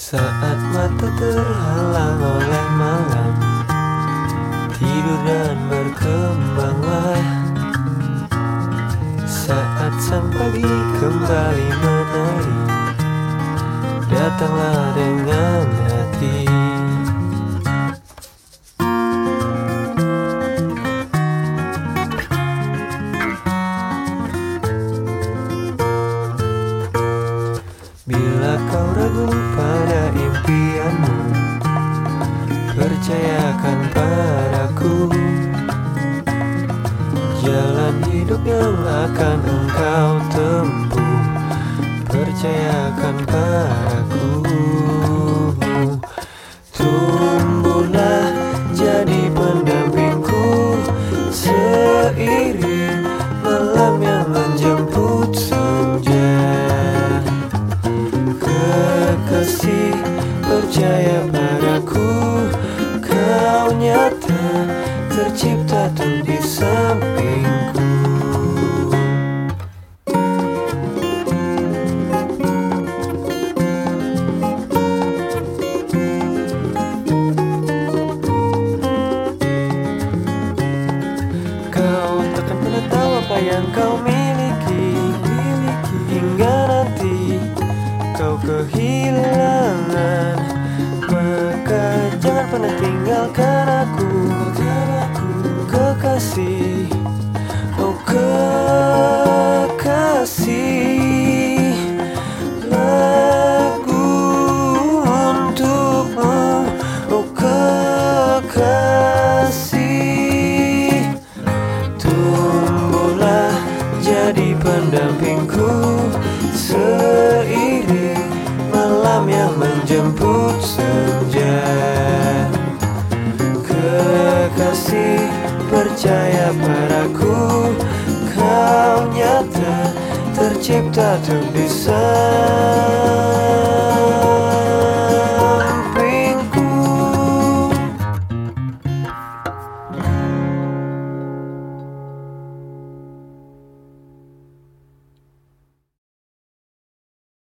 Saat mata terhalang oleh malam Tidur dan berkembanglah. Saat sang pagi kembali menari Datanglah dengan kau ragu pada impianmu. Percayakan padaku. Jalan hidup yang akan engkau tempuh percaya padaku. Kau nyata tercipta tuh di sampingku. Kau takkan pernah tahu apa yang kau pernah tinggalkan aku, Kekasih, oh kekasih padaku Kau nyata tercipta untuk di sana